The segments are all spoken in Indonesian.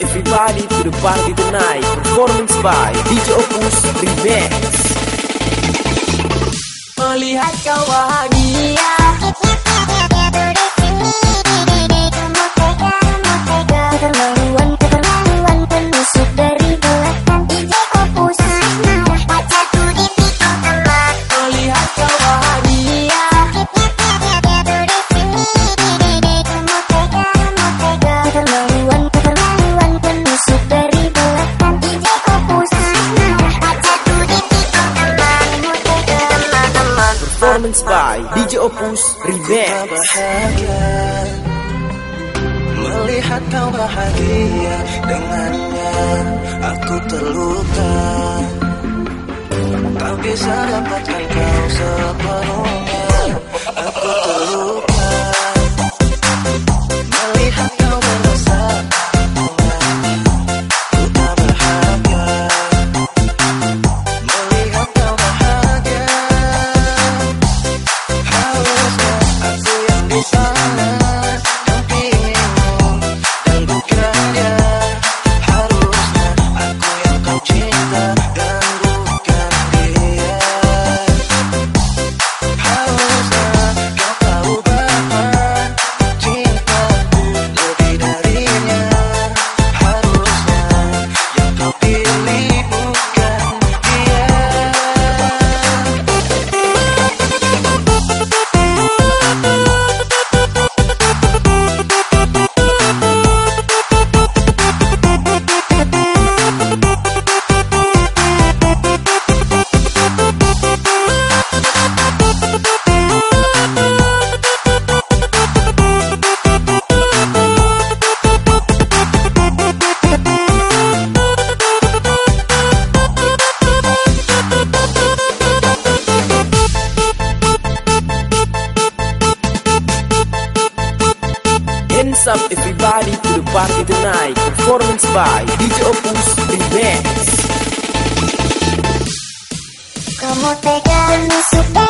everybody to the party tonight. Performance by DJ Opus Remix. Melihat kau bahagia Performance by DJ Opus Remix. Melihat kau bahagia dengannya Aku terluka. Tak bisa dapatkan kau sepenuhnya up everybody to the party tonight. Performance by DJ Opus Remix. Kamu tega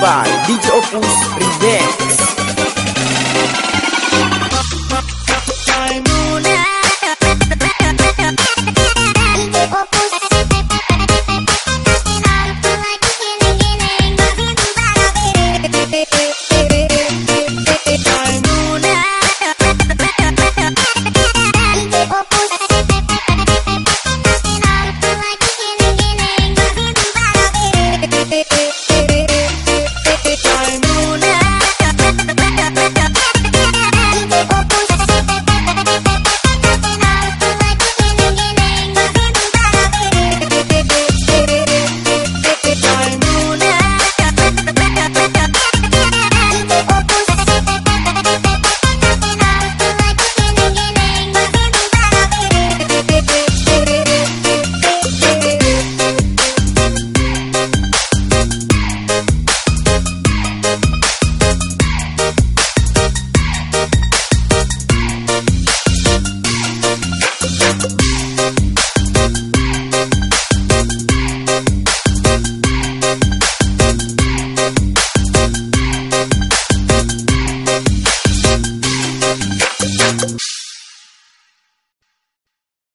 by DJ Opus Primeiro.